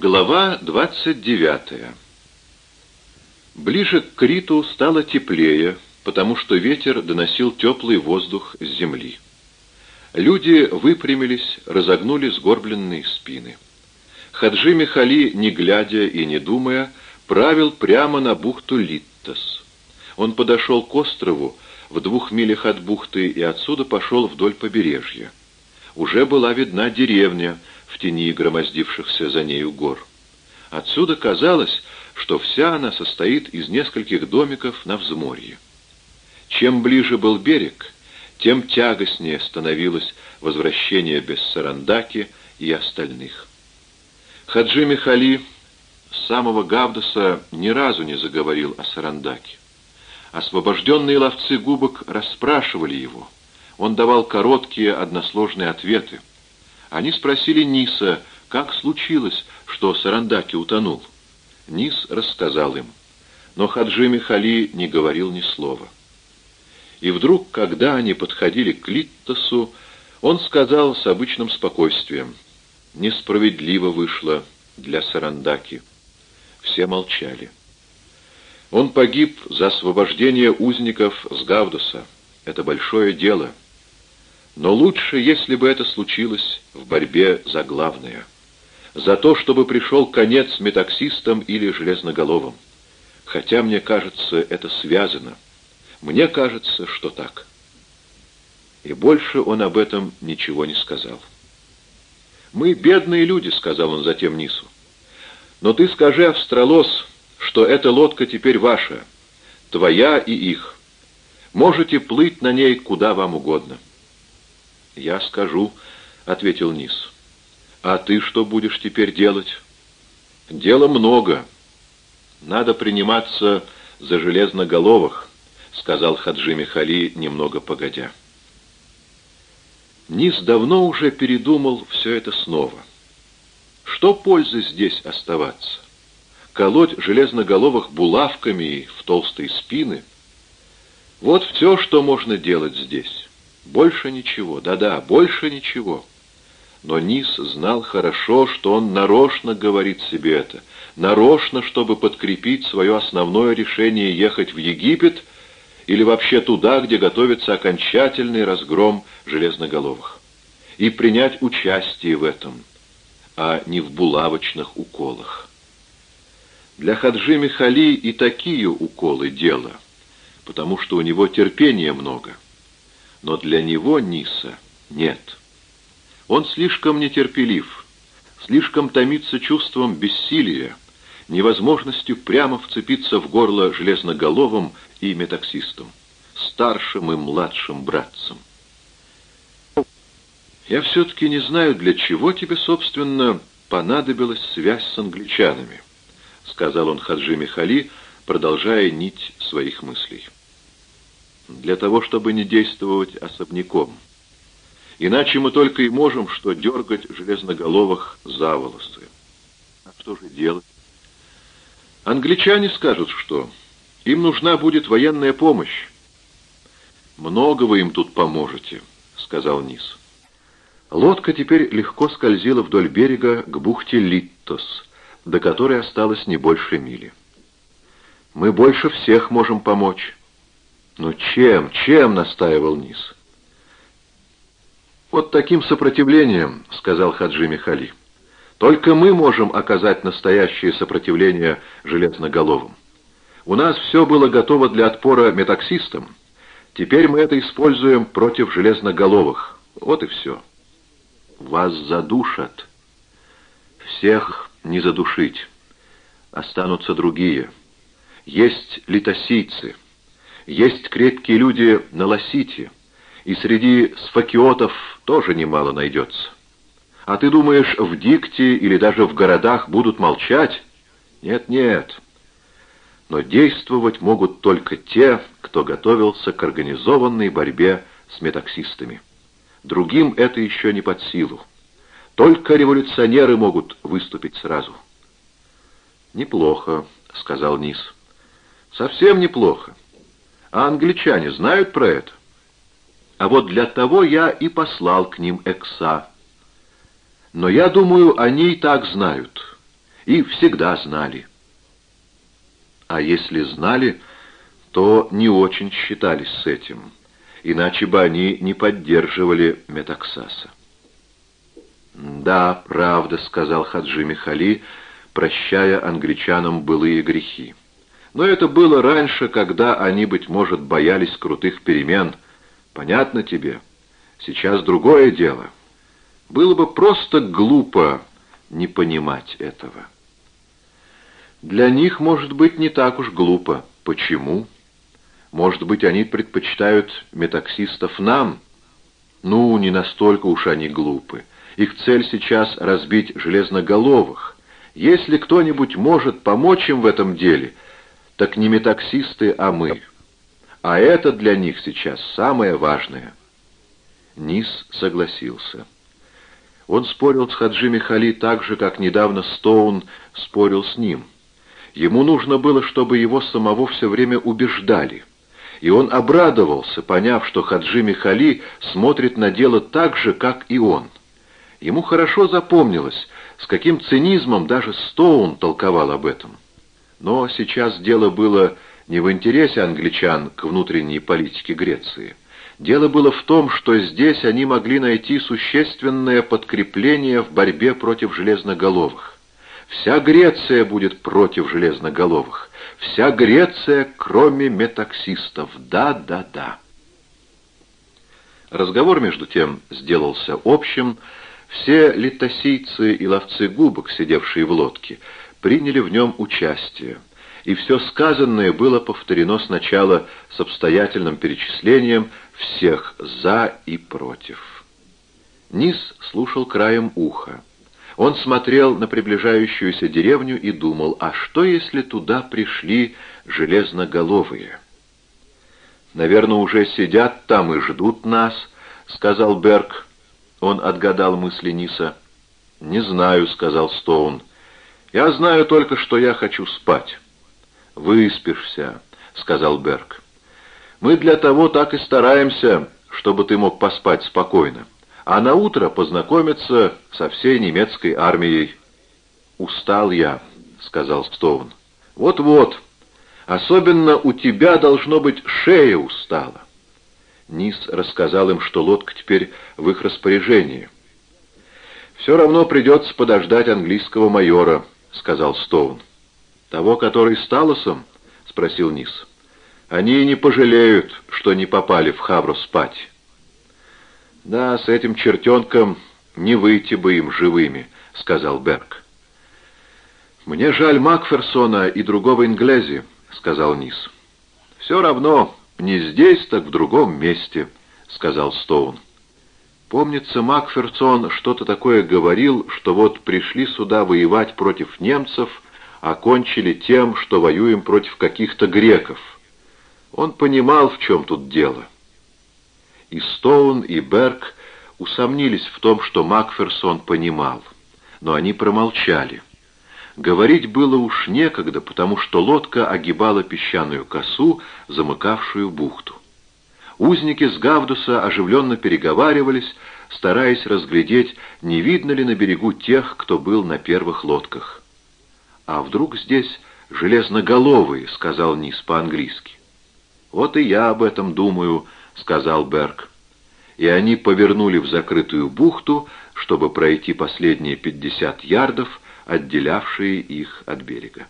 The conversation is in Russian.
Глава 29 Ближе к Криту стало теплее, потому что ветер доносил теплый воздух с земли. Люди выпрямились, разогнули сгорбленные спины. Хаджи Михали, не глядя и не думая, правил прямо на бухту Литтас. Он подошел к острову в двух милях от бухты и отсюда пошел вдоль побережья. Уже была видна деревня, в тени громоздившихся за нею гор. Отсюда казалось, что вся она состоит из нескольких домиков на взморье. Чем ближе был берег, тем тягостнее становилось возвращение без Сарандаки и остальных. Хаджи Михали с самого Гавдаса ни разу не заговорил о Сарандаке. Освобожденные ловцы губок расспрашивали его. Он давал короткие односложные ответы. Они спросили Ниса, как случилось, что Сарандаки утонул. Нис рассказал им. Но Хаджи Михали не говорил ни слова. И вдруг, когда они подходили к Литтосу, он сказал с обычным спокойствием, «Несправедливо вышло для Сарандаки». Все молчали. Он погиб за освобождение узников с Гавдуса. Это большое дело. Но лучше, если бы это случилось в борьбе за главное. За то, чтобы пришел конец метаксистам или железноголовым. Хотя, мне кажется, это связано. Мне кажется, что так. И больше он об этом ничего не сказал. «Мы бедные люди», — сказал он затем Нису. «Но ты скажи, Австралос, что эта лодка теперь ваша, твоя и их. Можете плыть на ней куда вам угодно». «Я скажу», — ответил Низ. «А ты что будешь теперь делать?» «Дела много. Надо приниматься за железноголовых», — сказал Хаджи Михали немного погодя. Низ давно уже передумал все это снова. Что пользы здесь оставаться? Колоть железноголовых булавками в толстые спины? Вот все, что можно делать здесь. Больше ничего, да-да, больше ничего. Но Низ знал хорошо, что он нарочно говорит себе это, нарочно, чтобы подкрепить свое основное решение ехать в Египет или вообще туда, где готовится окончательный разгром железноголовых, и принять участие в этом, а не в булавочных уколах. Для Хаджи Михали и такие уколы дело, потому что у него терпения много — но для него Ниса нет. Он слишком нетерпелив, слишком томится чувством бессилия, невозможностью прямо вцепиться в горло железноголовым и метаксистом, старшим и младшим братцам. «Я все-таки не знаю, для чего тебе, собственно, понадобилась связь с англичанами», — сказал он Хаджи Михали, продолжая нить своих мыслей для того, чтобы не действовать особняком. Иначе мы только и можем что дергать железноголовых за волосы. А что же делать? Англичане скажут, что им нужна будет военная помощь. «Много вы им тут поможете», — сказал Низ. Лодка теперь легко скользила вдоль берега к бухте Литтос, до которой осталось не больше мили. «Мы больше всех можем помочь». «Ну чем, чем?» — настаивал Низ. «Вот таким сопротивлением», — сказал Хаджи Михали. «Только мы можем оказать настоящее сопротивление железноголовым. У нас все было готово для отпора метаксистам. Теперь мы это используем против железноголовых. Вот и все». «Вас задушат». «Всех не задушить. Останутся другие. Есть литосийцы». Есть крепкие люди на Лосите, и среди сфакиотов тоже немало найдется. А ты думаешь, в Дикте или даже в городах будут молчать? Нет-нет. Но действовать могут только те, кто готовился к организованной борьбе с метаксистами. Другим это еще не под силу. Только революционеры могут выступить сразу. «Неплохо», — сказал Низ. «Совсем неплохо. А англичане знают про это? А вот для того я и послал к ним Экса. Но я думаю, они и так знают. и всегда знали. А если знали, то не очень считались с этим, иначе бы они не поддерживали Метаксаса. «Да, правда», — сказал Хаджи Михали, прощая англичанам былые грехи. «Но это было раньше, когда они, быть может, боялись крутых перемен. Понятно тебе? Сейчас другое дело. Было бы просто глупо не понимать этого». «Для них, может быть, не так уж глупо. Почему?» Может быть, они предпочитают метаксистов нам? Ну, не настолько уж они глупы. Их цель сейчас — разбить железноголовых. Если кто-нибудь может помочь им в этом деле, так не метаксисты, а мы. А это для них сейчас самое важное. Низ согласился. Он спорил с Хаджи Михали так же, как недавно Стоун спорил с ним. Ему нужно было, чтобы его самого все время убеждали — и он обрадовался, поняв, что Хаджи Михали смотрит на дело так же, как и он. Ему хорошо запомнилось, с каким цинизмом даже Стоун толковал об этом. Но сейчас дело было не в интересе англичан к внутренней политике Греции. Дело было в том, что здесь они могли найти существенное подкрепление в борьбе против железноголовых. Вся Греция будет против железноголовых. Вся Греция, кроме метаксистов. Да, да, да. Разговор, между тем, сделался общим. Все литосийцы и ловцы губок, сидевшие в лодке, приняли в нем участие. И все сказанное было повторено сначала с обстоятельным перечислением всех «за» и «против». Низ слушал краем уха. Он смотрел на приближающуюся деревню и думал, а что если туда пришли железноголовые? «Наверное, уже сидят там и ждут нас», — сказал Берг. Он отгадал мысли Ниса. «Не знаю», — сказал Стоун. «Я знаю только, что я хочу спать». «Выспишься», — сказал Берг. «Мы для того так и стараемся, чтобы ты мог поспать спокойно» а на утро познакомиться со всей немецкой армией. «Устал я», — сказал Стоун. «Вот-вот. Особенно у тебя, должно быть, шея устала». Низ рассказал им, что лодка теперь в их распоряжении. «Все равно придется подождать английского майора», — сказал Стоун. «Того, который с Талосом?» — спросил Низ. «Они не пожалеют, что не попали в Хавру спать». «Да, с этим чертенком не выйти бы им живыми», — сказал Берг. «Мне жаль Макферсона и другого Инглези», — сказал Низ. «Все равно, не здесь, так в другом месте», — сказал Стоун. Помнится, Макферсон что-то такое говорил, что вот пришли сюда воевать против немцев, а кончили тем, что воюем против каких-то греков. Он понимал, в чем тут дело. И Стоун, и Берг усомнились в том, что Макферсон понимал, но они промолчали. Говорить было уж некогда, потому что лодка огибала песчаную косу, замыкавшую бухту. Узники с Гавдуса оживленно переговаривались, стараясь разглядеть, не видно ли на берегу тех, кто был на первых лодках. «А вдруг здесь железноголовые?» — сказал Низ по-английски. «Вот и я об этом думаю», — сказал Берг. И они повернули в закрытую бухту, чтобы пройти последние пятьдесят ярдов, отделявшие их от берега.